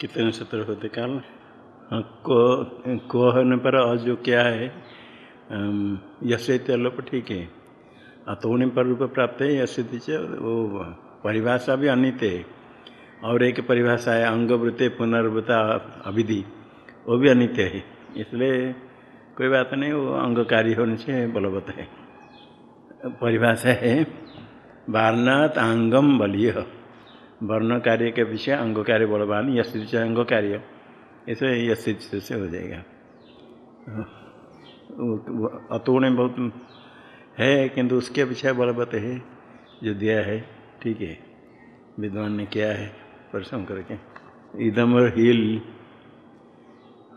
कितने सूत्र होते काल को को होने पर अ जो क्या है यश लोप ठीक है। अतोने पर रूप प्राप्त है यश वो परिभाषा भी अनित है। और एक परिभाषा है, अंगवृत्ति पुनर्वृता अविधि वो भी अनित्य है। इसलिए कोई बात नहीं, वो अंगकारी होने से बलवत है। परिभाषा है वारनाथ अंगम बलिय। वर्ण कार्य के विषय अंग कार्य बलवान, यश अंग कार्य ऐसे यश से हो जाएगा। अतुण बहुत है, किंतु उसके विषय बलवत है, जो दिया है, ठीक है। विद्वान ने किया है, परिश्रम करके। इदम और हिल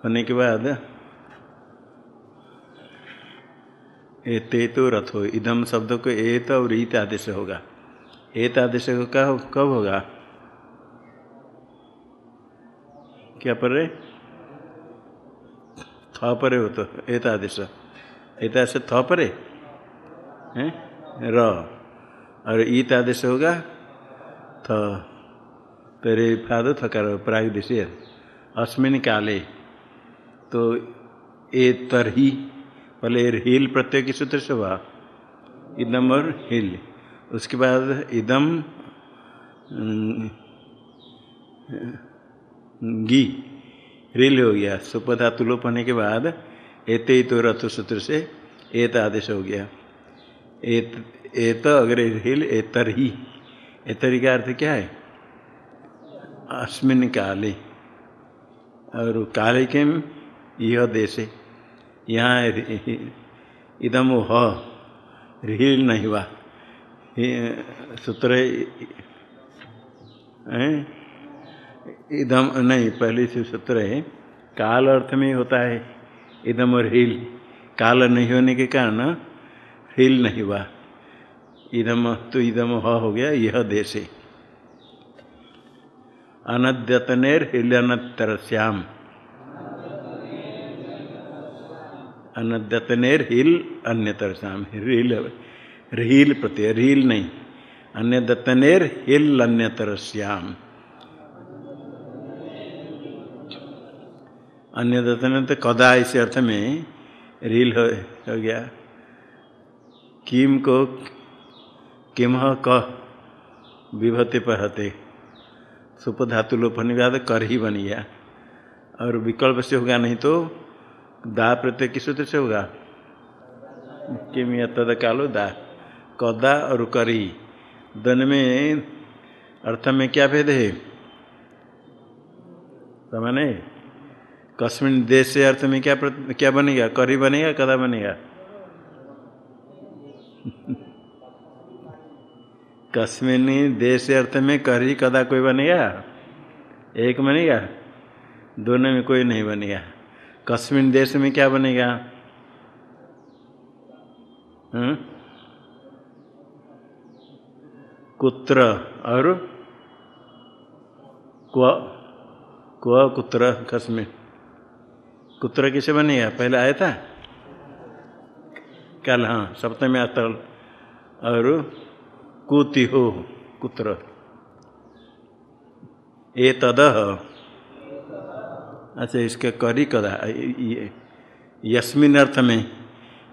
होने के बाद एते तो रथो, इदम शब्द को एत और ईत आदेश होगा। एत आदेश का कब होगा? क्या पर थ परे हो तो एत आदेश एत थ परे? हैं? र। और होगा? थ। तेरे फाद थकार प्राग दिशे अस्मिन काले। तो ए तरही, पहले हिल प्रत्यय की सूत्र से हुआ। इदम हिल। उसके बाद इदम गी रिल हो गया। सुपधातु लोप होने के बाद एते तो रथ सूत्र से एत आदेश हो गया। एत एत अगर हिल एतर। ही एतरी का अर्थ क्या है? अस्मिन काले। और काले के यह देश है। यहाँ इदम ह, रील नहीं हुआ। सूत्र इदम, नहीं, पहले से सूत्र है, काल अर्थ में होता है, इदम और हिल। काल नहीं होने के कारण, हिल नहीं हुआ। इदम तो इदम ह हो गया, यह देश। अनद्यतनेर हिलनतर श्याम अनद्यतनेर हिल अन्यतर श्याम रील रील प्रत्यय रील नहीं। अन्य दत्तनेर हिल अन्यतर श्याम अन्य दत्तने तो कदा इस अर्थ में रील हो, हो गया। किम को किम क विभते पहते। सुप धातु लोप होने के बाद कर ही बन गया। और विकल्प से होगा नहीं तो दा प्रत्यय किस सूत्र से होगा? किम या तद कालो दा। कदा और करी। दोनों में, अर्थ में क्या भेद है? समझे कस्मिन देश से अर्थ में क्या क्या बनेगा? करी बनेगा, कदा बनेगा? कस्मिन देश अर्थ में करी, कदा कोई बनेगा? एक बनेगा? दोनों में कोई नहीं बनेगा। कस्मिन देश में क्या बनेगा? हुँ? कुत्र और क्व कुत्र कस्मिन कुत्र किसे बनेगा पहले आया था? कल हाँ सप्तमी अतल और कुति हो कुत्र। ए तद अच्छा इसके करी कदा यस्मिन अर्थ में,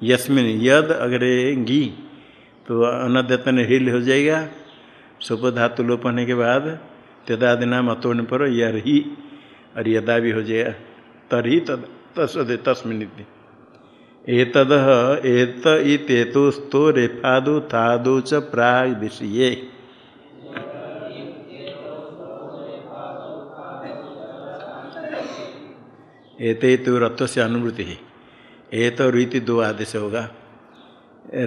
यस्मिन यद अगर गी तो अनद्यतन हिल हो जाएगा। सुप धातु लोप होने के बाद तदादि नाम अतोड़ने पर यर ही और यदा भी हो जाएगा तरही तद तस्दे तस्मिन एतद एत इतेतुस्तो रेफादु थादु च प्राग विषये एते तो रथ से अनुभूति है एत और रीति दो आदेश होगा।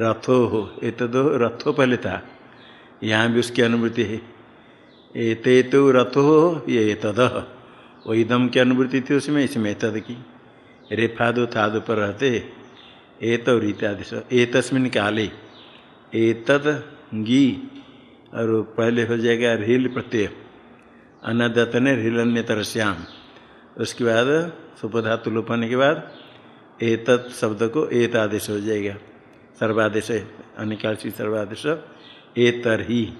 रथो हो एत दो रथो पहले था यहाँ भी उसकी अनुभूति है। एते तो रथो ये तद। वो इदम की अनुभूति थी उसमें, इसमें तद की। रेफादो थादो पर रहते। एत और इत्यादि ए तस्मिन काले। एतद गी। और पहले हो जाएगा रील प्रत्यय। अनदत ने रील अन्यतर श्याम उसके बाद सुपधातु लोप होने के बाद एतत् शब्द को एत आदेश हो जाएगा। सर्वादेश अनिकाशी सर्वादेश। एतर ही।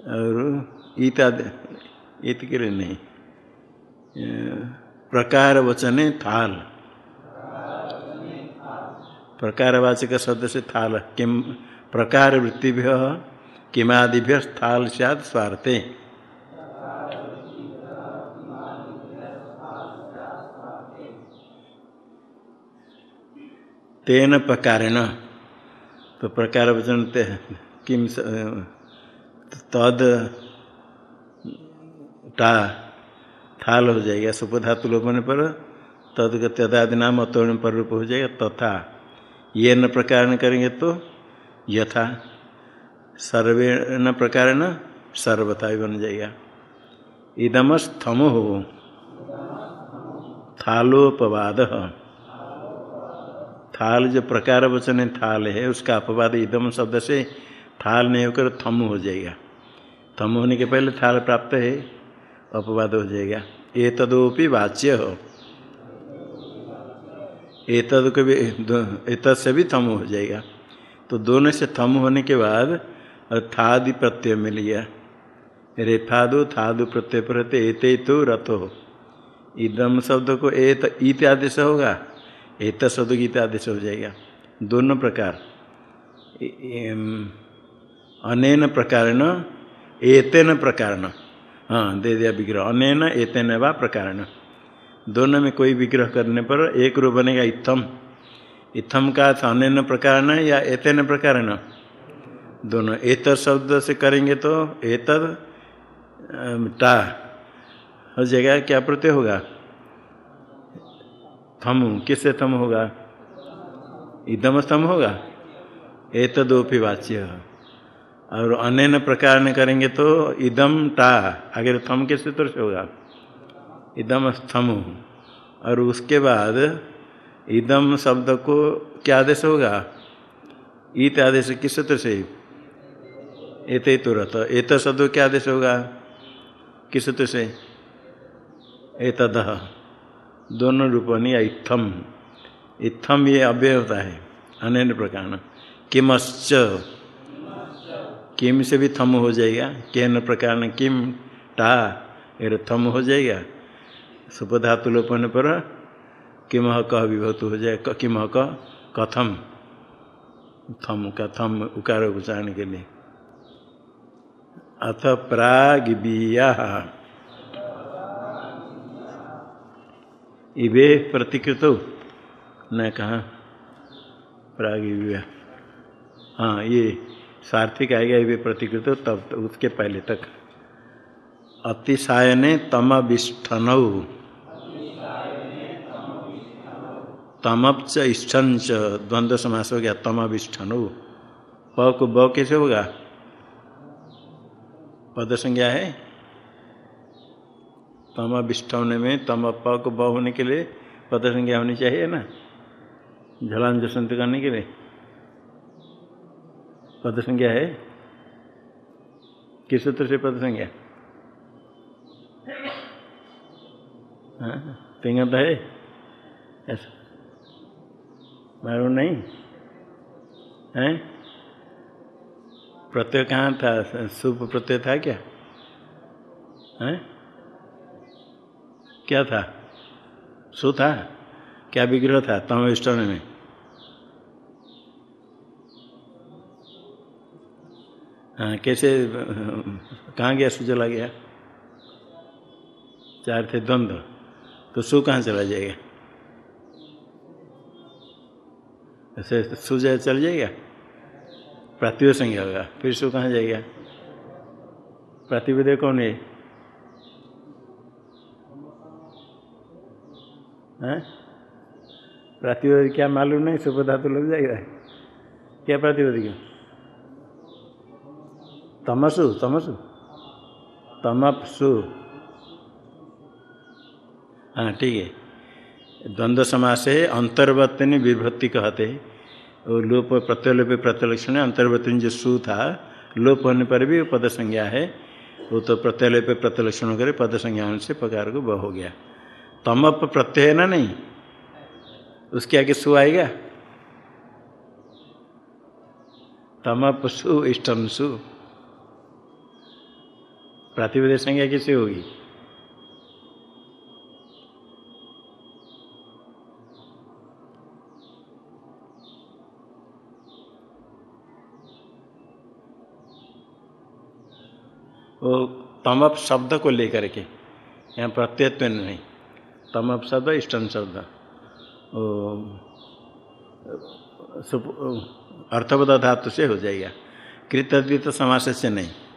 और ईत इत के लिए नहीं। प्रकार वचने थाल। प्रकारवाचक शब्द से थाल। किम, प्रकार वृत्तिभ्य, किमादिभ्य थाल सद स्वार्थे। तेन प्रकारेण। तो प्रकार वचन किम तद टा थाल हो जाएगा, सुपधातु लोप पर, तद तदादि नाम अतोण पर रूप हो जाएगा, तथा। ये न प्रकार करेंगे तो यथा। सर्वे न प्रकार न सर्वथा भी बन जाएगा। इदम स्थमो हो थालोपवाद। थाल जो प्रकार वचन थाल है, उसका अपवाद इदम शब्द से थाल नहीं होकर थम हो जाएगा। थम होने के पहले थाल प्राप्त है, अपवाद हो जाएगा। ये तदोपि वाच्य हो। एतद को भी, एतद से भी थम हो जाएगा। तो दोनों से थम होने के बाद थादि प्रत्यय मिल गया। रेफादो थादु प्रत्यय पर एते तो रथ हो इदम शब्द को एत, इत आदेश होगा। एत शब्द गीत आदेश हो जाएगा। दोनों प्रकार। अनेन प्रकार न एतेन प्रकार न हाँ दे दिया विग्रह। अनेन, एतेन व प्रकार दोनों में कोई विग्रह करने पर एक रूप बनेगा इत्थम। इत्थम का अर्थ अनेन प्रकार न या एतेन प्रकार न दोनों एत शब्द से करेंगे तो एतद टा। हो जाएगा, क्या प्रत्यय होगा? थम, किससे थम होगा? इदम स्तम होगा? एतदोपि वाच्य। और अन्य प्रकार ने करेंगे तो इदम टा अगर थम के सूत्र से होगा? इदम स्थम। और उसके बाद इदम शब्द को क्या आदेश होगा? ईत आदेश किस सूत्र से? एत तुरत। एत शब्द क्या आदेश होगा? किस सूत्र से? एतद। दोनों रूपों ने इत्थम। इत्थम ये अव्यय होता है, अन्य प्रकार किमश्च। किम से भी थम हो जाएगा? केन प्रकार किम टा? ये थम हो जाएगा। सुपधातु लोप पर किम कह विभूत हो जाए। किम क? कथम। थम का थम उकार उच्चारण के लिए। अथ प्रागिबिया। इवे प्रतिकृत। न कहा? प्रागिबिया। हाँ ये सार्थिक आएगा इवे प्रतिकृत तब तो उसके पहले तक। अतिशायने तमविष्ठनौ। तमच इष्ठन च द्वंद्व समास हो गया, तमविष्ठनौ। प को ब कैसे होगा? पद संज्ञा है? तमविष्ठ होने में तम प को ब होने के लिए पद संज्ञा होनी चाहिए ना? झलान जसंत करने के लिए। पद संज्ञा है? किस सूत्र से पद संज्ञा तिंगत है? ऐसा। मालूम नहीं? है? प्रत्यय कहाँ था? शुभ प्रत्यय था क्या? है? क्या था? सु था? क्या विग्रह था? तम में? हाँ कैसे, कहाँ गया सु चला गया? चार थे द्वंद्व तो सु कहाँ चला जाएगा? ऐसे सु चल जाएगा? प्रातिव संज्ञा होगा, फिर सु कहाँ जाएगा? प्रातिपदय कौन है? प्रातिपद क्या मालूम नहीं सुपधातु लग जाएगा? क्या प्रातिपदिक तमसु तमसु। तमपसु। हाँ ठीक है। द्वंद्व समास है अंतर्वर्तनी विभक्ति कहते और लोप, प्रत्यलोप, प्रत्यलक्षण अंतर्वर्तनी जो सु था, लोप होने पर भी पद संज्ञा है। वो तो प्रत्यलोप, प्रत्यलक्षण करे पद संज्ञा से प्रकार को ब हो गया। तमप प्रत्यय है ना नहीं? उसके आगे सु आएगा? तमप सु इष्टम सु। प्रातिपद संज्ञा कैसे होगी? वो तमप शब्द को लेकर के, यहाँ प्रत्ययत्व नहीं, तमप शब्द इष्टन शब्द। अर्थवद धातु से हो जाएगा। कृतद्वित समास से नहीं।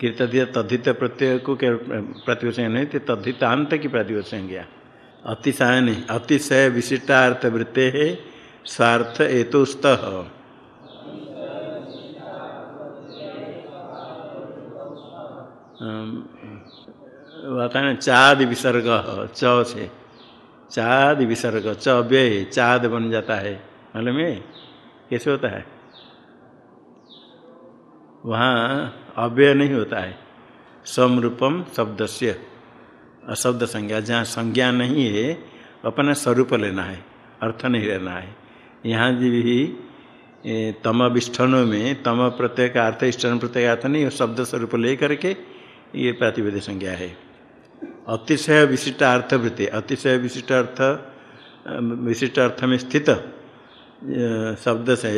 कृतद्वित तद्धित प्रत्यय को प्रतिवचन नहीं थे, तद्धितांत की प्रतिवचन गया। अतिशय नहीं अतिशय विशिष्टार्थ वृत्ते है, स्वार्थ एतुस्त बताए चाद विसर्ग च से। चाद विसर्ग, च व्यय चाद बन जाता है। मालूम में कैसे होता है? वहाँ अव्यय नहीं होता है। समरूपम शब्द से अशब्द संज्ञा, जहाँ संज्ञा नहीं है, अपना स्वरूप लेना है, अर्थ नहीं लेना है। यहाँ भी तम विष्ठनों में, तम प्रत्यय का अर्थ, इष्टन प्रत्यय अर्थ नहीं शब्द स्वरूप ले करके ये प्रातिवेद संज्ञा है। अतिशय विशिष्ट अर्थवृत्ति अतिशय विशिष्ट अर्थ विशिष्ट अर्थ में स्थित शब्द से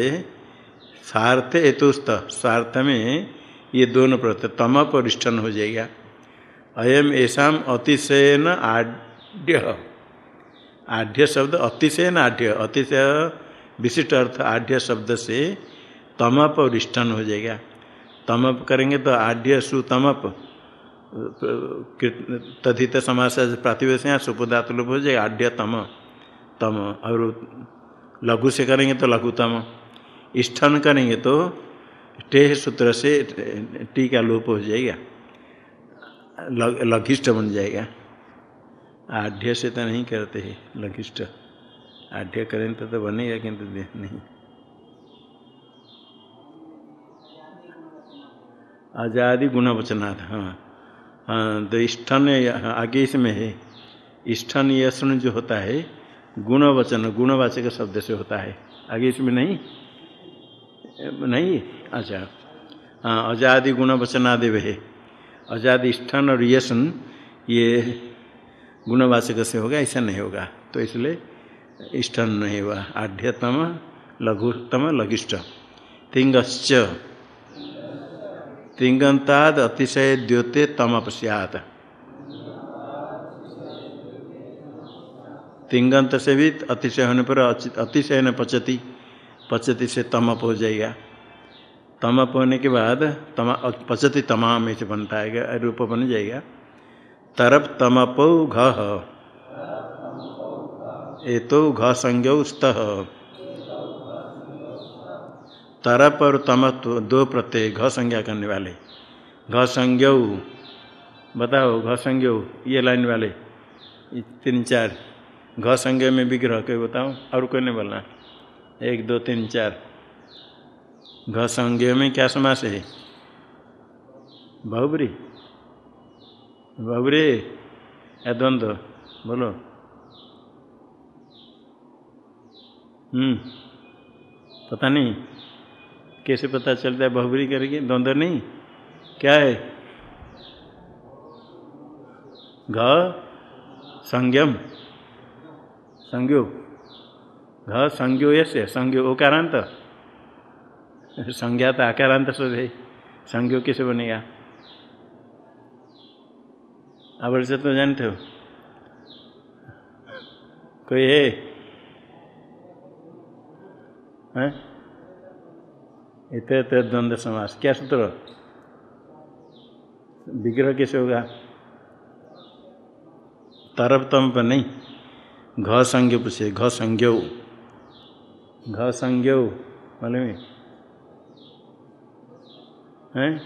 स्वार्थ हेतुस्त स्वार्थ में ये दोनों प्रत्यय तम परिष्ठन हो जाएगा। अयम ऐसा अतिशयन आढ़ आढ़ शब्द अतिशयन आढ़ अतिशय विशिष्ट अर्थ आढ़ शब्द से तमप रिष्ठन हो जाएगा। तमप करेंगे तो आढ़ सुतमप तथित समास प्रातिवेश सुपदात लोप हो जाएगा आढ़ तम तम, और लघु से करेंगे तो लघुतम। स्थन करेंगे तो टेह सूत्र से टी का लोप हो जाएगा। लघिष्ठ बन जाएगा। आढ़ से तो नहीं करते हैं लघिष्ठ। आढ़ करें तो, तो बनेगा किंतु नहीं। आज़ादी गुणवचनाथ हाँ। हाँ तो स्थन आगे इसमें है। स्थन यशन जो होता है गुणवचन गुणवाचक शब्द से होता है। आगे इसमें नहीं? नहीं अच्छा। हाँ अजादि गुणवचनादेव। है अजादि स्थन और यशन, ये गुणवाचक से होगा, ऐसा नहीं होगा। तो इसलिए स्थन नहीं हुआ। आढ़्यतम, लघुतम, लघिष्ठ। तिंगश्च। तिंगंताद अतिशय द्योते तम अपस्यात तिंगंत से भी अतिशय होने पर अतिशय न पचती। पचती से तमप हो जाएगा। तमप होने के बाद तमा, पचती तमाम ऐसे बनता है, रूप बन जाएगा। तरप तमपो घ। ए तो घ संज्ञ स्तः। तरप और तमत्व दो प्रत्यय, घ संज्ञा करने वाले। घ संज्ञ, बताओ घ संज्ञ, ये लाइन वाले तीन चार। घ संज्ञ में विग्रह कोई बताओ, और कोई नहीं बोलना। एक, दो, तीन, चार। घ संज्ञ में क्या समास है? बहुबरी। बहुबरी। या द्वंद्व बोलो। हम्म। पता नहीं। कैसे पता चलता है बहुबरी करेंगे द्वंद्व नहीं। क्या है? घ संज्ञम। संज्ञो। घ संज्ञो यसे संज्ञो ओकारांत संज्ञा तो आकारांत से है संज्ञो कैसे बनेगा? अब से तो जानते हो। कोई है? हैं? इत द्वंद्व समास। क्या सूत्र? विग्रह कैसे होगा? तरफ़ तम पर नहीं। घ संज्ञ पूछे घ संज्ञ। घ संज्ञ मालूम है?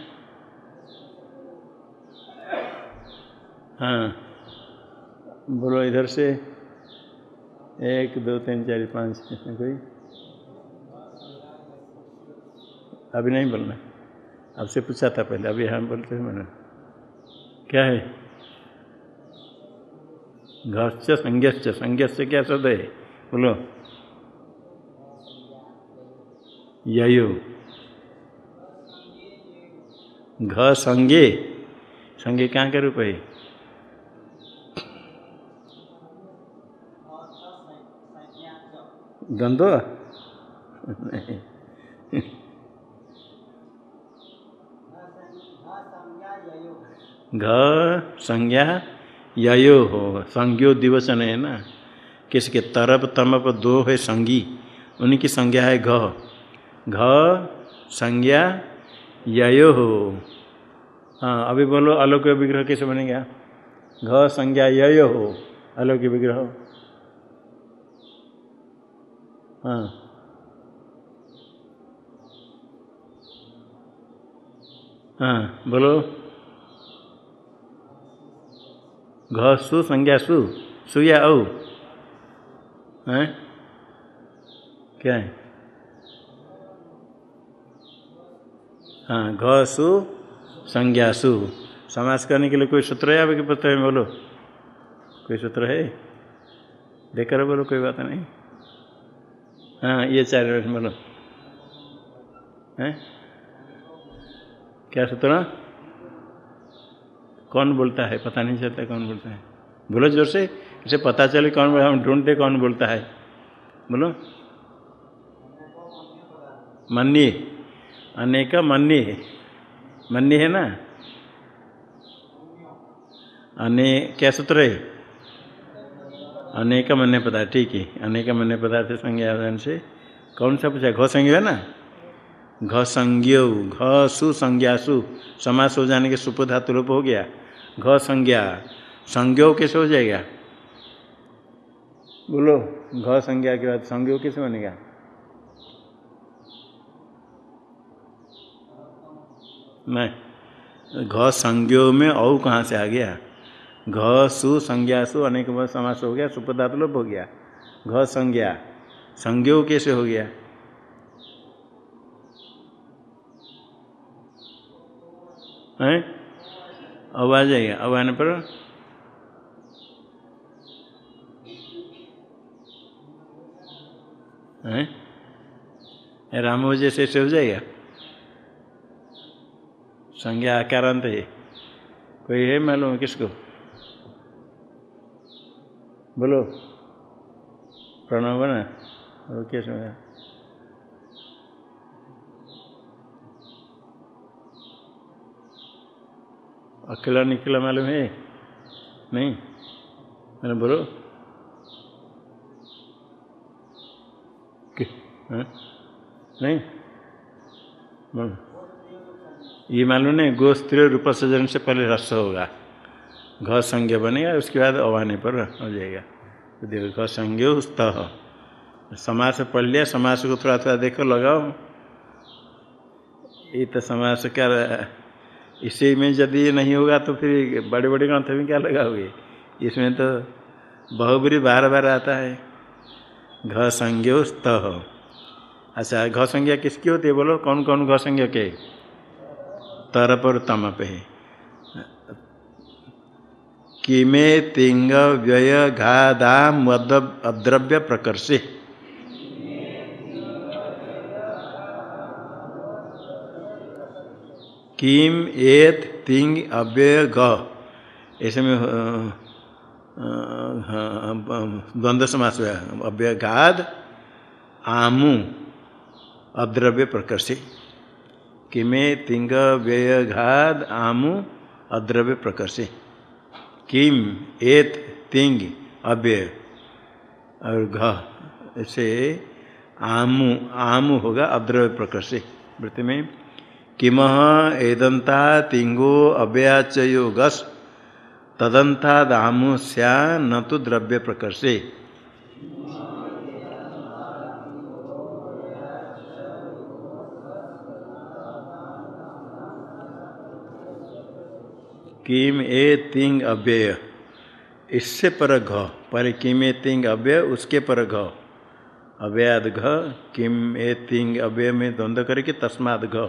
हाँ? बोलो इधर से। एक, दो, तीन, चार, पाँच कोई? अभी नहीं बोलना। आपसे पूछा था पहले, अभी हम बोलते हैं मैंने क्या है? घश्च संज्ञश्च संज्ञश्च क्या शब्द है? बोलो। ययो। घ संज्ञे संज्ञे कहाँ के रूप है? द्वंद्व? घ संज्ञा यो हो। संज्ञो दिवचन है ना? किसके तरप तमप दो है संगी। उनकी संज्ञा है घ। घ, संज्ञा यो हो हाँ अभी बोलो, अलौकिक विग्रह कैसे बनेगा? घ, संज्ञा, ययो हो अलौकिक विग्रह। हाँ। हाँ बोलो। घ, सु, संज्ञा, सु। सु या औ? हैं? क्या है? हाँ घ सु संज्ञा सु समास करने के लिए कोई सूत्र है? आपके पत्र में बोलो। कोई सूत्र है? देखकर बोलो, कोई बात नहीं। हाँ ये चार बोलो। हैं? क्या सूत्र? कौन बोलता है? पता नहीं चलता कौन बोलता है। बोलो ज़ोर से। इसे पता चले कौन बोला हम ढूंढते कौन बोलता है। बोलो। मन्नी अनेक मन्नी मन्नी है ना? अने, क्या सूत्र है? अनेक मन्य पदार्थ, ठीक है। अनेक मन्य पदार्थ संज्ञा से कौन सा पूछा? घ संज्ञा है ना? घ संज्ञो घ सु संज्ञा सु समास हो जाने के सुप धातु रूप हो गया। घ संज्ञा, संज्ञो कैसे हो जाएगा? बोलो घ संज्ञा के बाद संज्ञो कैसे बनेगा? नहीं घ संज्ञो में औ कहाँ से आ गया? घ सु संज्ञा सु अनेक समास हो गया सुपदात लोप हो गया। घ संज्ञा, संज्ञो कैसे हो गया? है? अब आ जाइए, अब आने पर है? राम हो जैसे से हो जाएगा? संज्ञा आकारांत है। कोई है मालूम किसको? बोलो। प्रणव बना और कैसे अकेला निकला मालूम है? नहीं? मैंने बोलो। हाँ? नहीं? बोलो। ये मालूम नहीं गो स्त्री रूप सजन से पहले रस होगा। घ संज्ञा बनेगा, उसके बाद अवाने पर हो जाएगा। तो देखो घ संज्ञ स्तः समास पढ़ लिया, समास को थोड़ा थोड़ा देखो, लगाओ। ये तो समास क्या, इसी में यदि नहीं होगा तो फिर बड़े बड़े ग्रंथ में क्या लगाओगे? इसमें तो बहुबरी बार बार आता है। घ संज्ञो स्तः अच्छा घ संज्ञा किसकी होती है, बोलो? कौन कौन घ संज्ञा के? तरप और तमप है किमे तिंग व्यय घाधा मद अद्रव्य प्रकर्षे किम एत तिंग अव्यय ग ऐसे में द्वंद्व समास अव्यय घाद आमू अद्रव्य प्रकर्षे किमे तिंग व्यय घाद आमु अद्रव्य प्रकर्षे। किम एत तिंग अव्यय। और घ ऐसे आमु आमु होगा अद्रव्य प्रकर्षे। वृत्ति में, किम एदंता तिंगो अव्याचयो गस तदंता दामु स्या न तो द्रव्य प्रकर्षे। किम ए तिंग अव्यय। इससे पर घ पर किम ए तिंग अव्यय, उसके पर घ अव्याद घ, किम ए तिंग अव्यय में द्वंद्व करके तस्माद घ।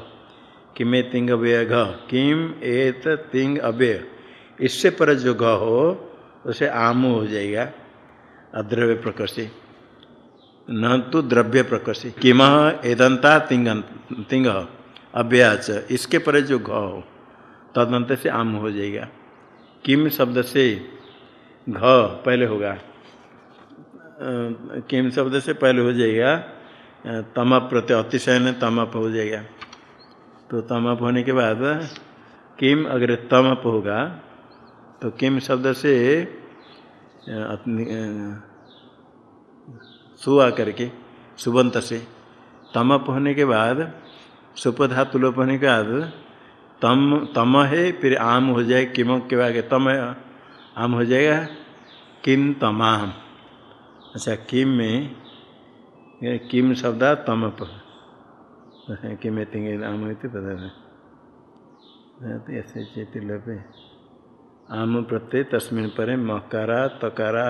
किम ए तिंग अव्यय घ, किम एत तिंग अव्यय। इससे पर जो घ हो, उसे आमु हो जाएगा, अद्रव्य प्रकर्षि न तो द्रव्य प्रकर्षि किम एदंता तिंग तिंग। अव्याच, इसके पर जो घ हो। तदंत से आम हो जाएगा। किम शब्द से घ पहले होगा। किम शब्द से पहले हो जाएगा। तमप प्रत्यय अतिशय ने तमप हो जाएगा। तो तमप होने के बाद किम अगर तमप होगा तो किम शब्द से सुआ करके, सुबंत से। तमप होने के बाद सुपधातु लोप होने के बाद तम तम है फिर आम हो जाए किम, के बाद तम है, आम हो जाएगा, किम, तमाम। अच्छा किम में किम शब्द तमप। किम तिंगे आम होते पता नहीं। ऐसे चेती लोपे आम प्रत्यय, तस्मिन परे, मकारा, तकारा,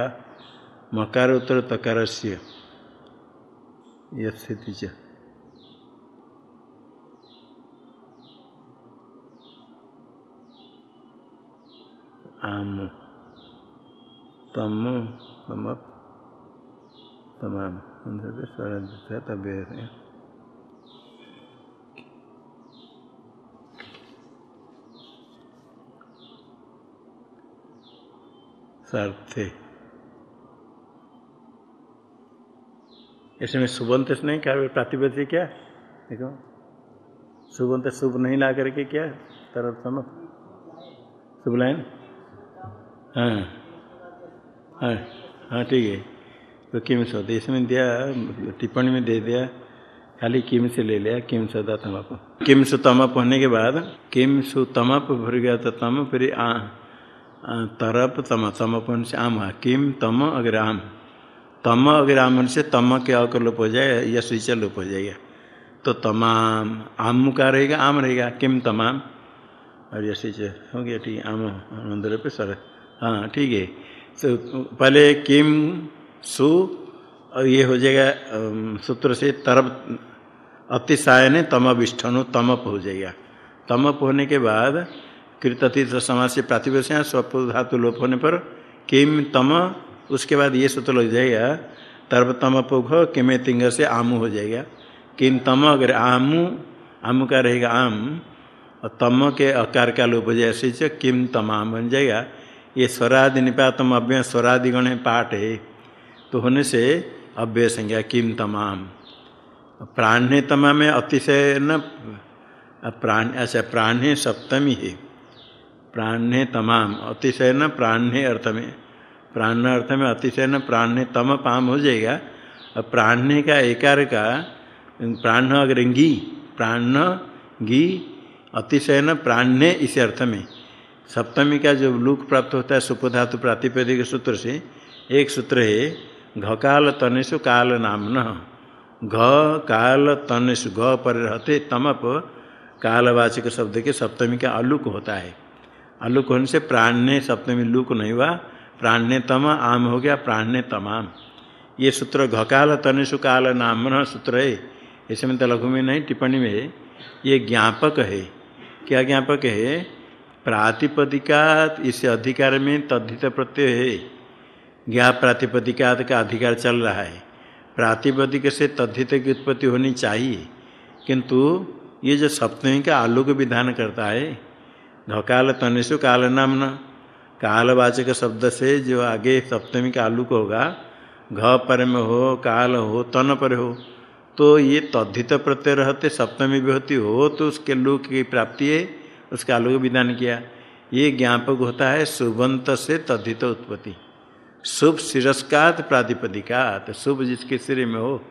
मकार उत्तर तकार से यस्थिति च। आम। तम तम, तमाम। स्वर तब सार्थे। इसमें सुबंत से नहीं, क्या प्रातिपत्य क्या? देखो। सुबंत शुभ नहीं ला करके क्या? तरफ़ समझ शुभ लाइन? हाँ हाँ हाँ ठीक है। तो किम सौद इसमें दिया, टिप्पणी में दे दिया, खाली किम से ले लिया, किम सदा तमप किम सु तमप होने के बाद, किम सु तमप भर गया तो तम फिर आ तरप तम तमपन से आम किम तम अगर आम, तम अगर आम से तम के अकर लोप हो जाए या स्विच लोप हो जाएगा। तो तमाम आम का रहेगा, आम रहेगा, किम तमाम और ये स्विच हो गया, ठीक आम अंदर पे सर। हाँ ठीक है। तो पहले किम, सु, और ये हो जाएगा सूत्र से तरप अतिशायन ने तमविष्ठनु तमप हो जाएगा। तमप होने के बाद कृततीत समाज से प्रातिवेश स्वप धातु लोप होने पर किम, तम, उसके बाद ये सूत्र लग जाएगा तर्व तम पोघ किमे तिंग से आमू हो जाएगा। किम, तम, अगर आमू, आम का रहेगा आम, और तम के अकार का लोप हो जाए किम, तमाम बन जाएगा। ये स्वरादि निपातम अव्यय स्वरादि गण पाठ है। तो होने से अव्यय संज्ञा किम तमाम। प्राण्य तमाम में अतिशय न, प्राण अच्छा प्राण्य सप्तमी है। प्राण्य तमाम, अतिशय न प्राण्य अर्थ में, प्राण अर्थ में अतिशय न प्राण्य तम पाम हो जाएगा। और प्राण्य का एकार का, प्राण अगर गी प्राण गी, अतिशय न प्राण्य इस अर्थ में। सप्तमी का जो लुक प्राप्त होता है, सुपधातु प्रातिपदिक सूत्र से, एक सूत्र है घकाल तनेशु काल नाम न घ काल तनेशु घ पर रहते तमप कालवाचक शब्द के सप्तमी का अलुक होता है। अलुक होने से प्राण्य सप्तमी लुक नहीं हुआ। प्राण्य तम आम हो गया, प्राण्य तमाम। ये सूत्र घकाल तनेशु काल नाम न सूत्र है। इसमें तो लघु में नहीं, टिप्पणी में है। ये ज्ञापक है। क्या ज्ञापक है? प्रातिपदिका इस अधिकार में तद्धित प्रत्यय है। ज्ञा प्रातिपदिकात का अधिकार चल रहा है। प्रातिपदिक से तद्धित की उत्पत्ति होनी चाहिए। किंतु ये जो सप्तमी का आलोक विधान करता है घकाल तनिषु काल नाम न कालवाचक शब्द से जो आगे सप्तमी का आलूक होगा, घ पर में हो, काल हो, तन पर हो तो ये तद्धित प्रत्यय रहते, सप्तमी विभूति हो तो उसके लोक की प्राप्ति है। उसका आलोक विधान किया। ये ज्ञापक होता है सुबंत से तद्धित उत्पत्ति। शुभ शिरस्कात प्रातिपदिकात। शुभ जिसके सिर में हो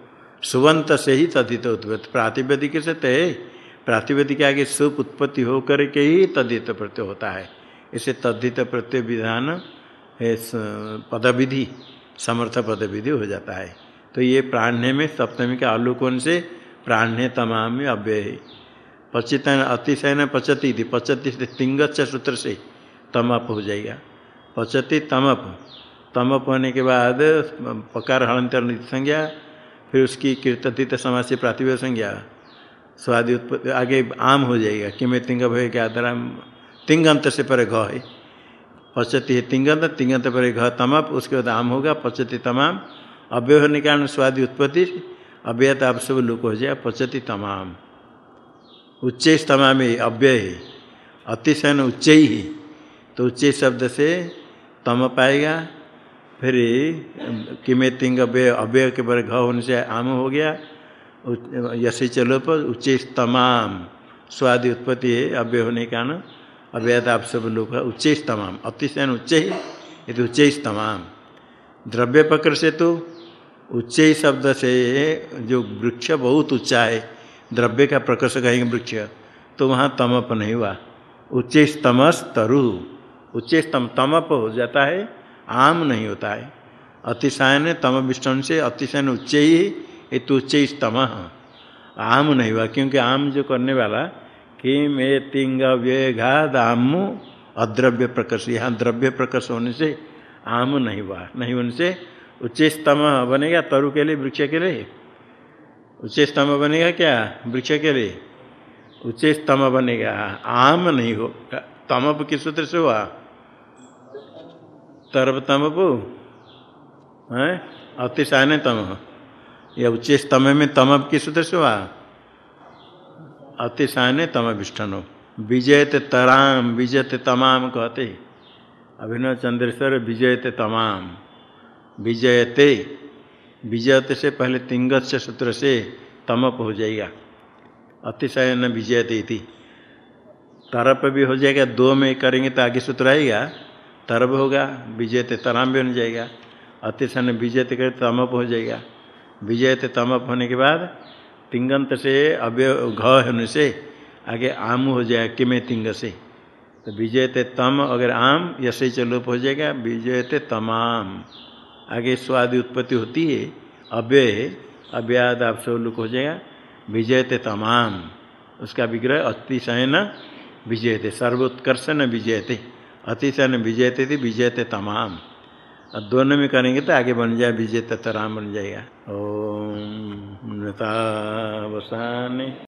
सुवंत से ही तद्धित उत्पत्ति। प्रातिपदिक से तय प्रातिपदिक आगे शुभ उत्पत्ति हो करके ही तद्धित प्रत्यय होता है। इसे तद्धित प्रत्यय विधान पदविधि, समर्थ पदविधि हो जाता है। तो ये प्राण्य में सप्तमी के अवलोकन से? प्राण्य तमाम अव्यय। पचितन अतिशयन पचती थी पचती से तिंगच्च सूत्र से तमप हो जाएगा। पचती तमप। तमप होने के बाद पकार हलंतर संज्ञा, फिर उसकी कीर्तित समाज से प्रातिभ संज्ञा, स्वादि उत्पत्ति आगे आम हो जाएगा कि मैं तिंग भय के आधार तिंगंत से परे घ है। पचती है तिंगंत तिंगंत परे घ तमप, उसके बाद आम होगा, पचती तमाम। अव्यय होने के कारण स्वादि उत्पत्ति अव्यय आप सब लुक हो जाए पचती तमाम। उच्च तमाम अव्यय। है अतिशयन उच्च। ही तो उच्च शब्द से तम पाएगा। फिर किमे तिंग अव्यय अव्यय के पर घ होने से आम हो गया। यशी चलो पर उच्च तमाम स्वादि उत्पत्ति है अव्यय होने के कारण। अव्यद आप सब लोग का उच्च तमाम अतिशयन उच्च ही ये तो उच्च तमाम द्रव्य प्रकर से तो उच्च शब्द से जो वृक्ष बहुत ऊँचा है द्रव्य का प्रकर्ष कहेंगे वृक्ष। तो वहाँ तमप नहीं हुआ। उच्च तमस तरु। उच्च तम तमप हो जाता है, आम नहीं होता है। अतिशयन तम विष्णु से अतिशयन उच्च ही ये तो उच्च तम आम नहीं हुआ, क्योंकि आम जो करने वाला कि मे तिंग व्यघाद आम अद्रव्य प्रकर्ष। यहाँ द्रव्य प्रकर्ष होने से आम नहीं हुआ। नहीं होने से उच्च स्तम बनेगा, तरु के लिए, वृक्ष के लिए। उच्च स्तम बनेगा क्या? वृक्ष के लिए। उच्च स्तम बनेगा। आम नहीं हो। तमप किस सूत्र से हुआ? तरब तमप। है? अतिशान तम या उच्च स्तम में तमप किस सूत्र से हुआ? अतिशान तम विष्ठनो विजयते तराम, विजयते तमाम कहते। अभिनव चंद्रेश्वर, विजयते तमाम। विजयते विजयते से पहले तिंगत से सूत्र से तमप हो जाएगा। अतिशय न विजयते थी तरप भी हो जाएगा, दो में करेंगे तो आगे सूत्र आएगा तरब होगा, विजयते तराम भी हो जाएगा। अतिशय विजयते करे तमप हो जाएगा। विजयते तमप होने के बाद तिंगंत से अव्य घ होने से आगे आम हो जाएगा, किमे तिंग से। तो विजयते तम अगर आम यसे चलोप हो जाएगा, विजयते तमाम। आगे स्वादि उत्पत्ति होती है। अव्यय अव्याद आप सब लोग हो जाएगा। विजयते तमाम। उसका विग्रह अतिशयन विजयते। सर्वोत्कर्ष न विजयते। अतिशयन विजयते थी, विजयते तमाम। और दोनों में करेंगे तो आगे बन जाए विजय तराम बन जाएगा। ओम नतावसाने।